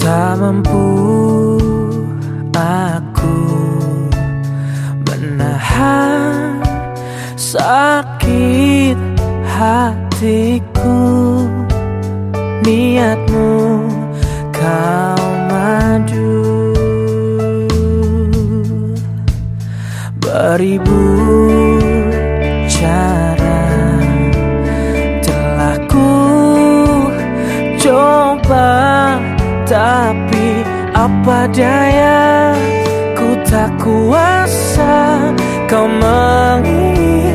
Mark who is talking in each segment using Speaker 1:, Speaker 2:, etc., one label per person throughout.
Speaker 1: Tak mampu aku menahan sakit hati kasihku Niatmu kau madu. Beribu cara telah ku coba Tapi apa daya? Ku tak kuasa kau mengingat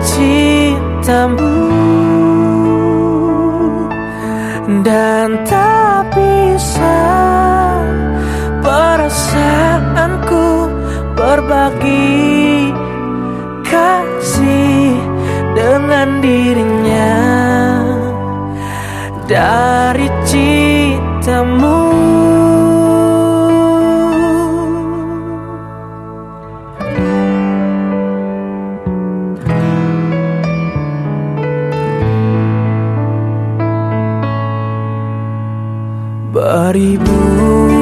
Speaker 1: cintamu. beribu.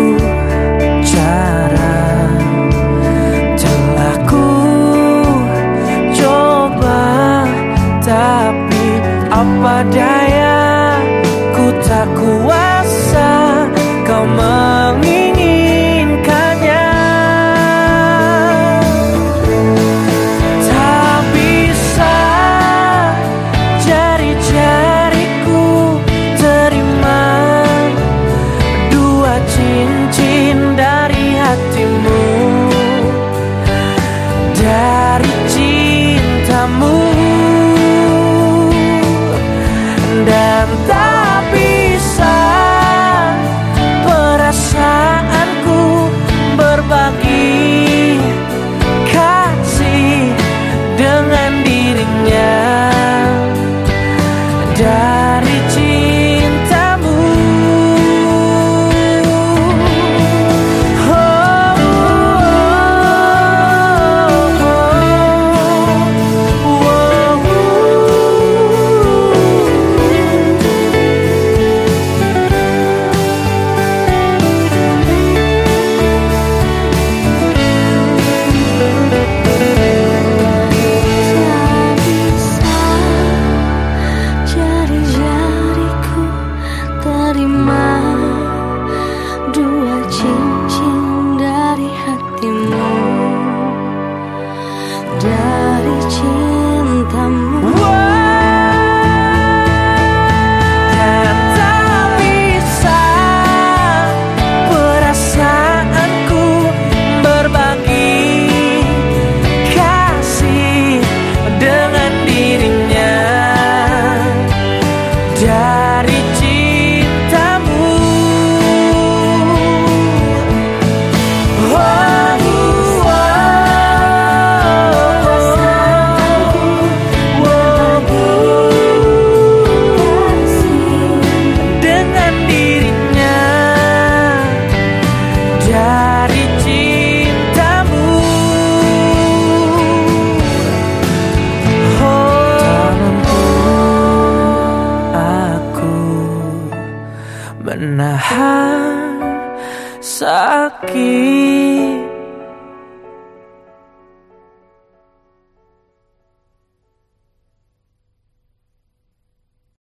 Speaker 1: Samahan sa akin.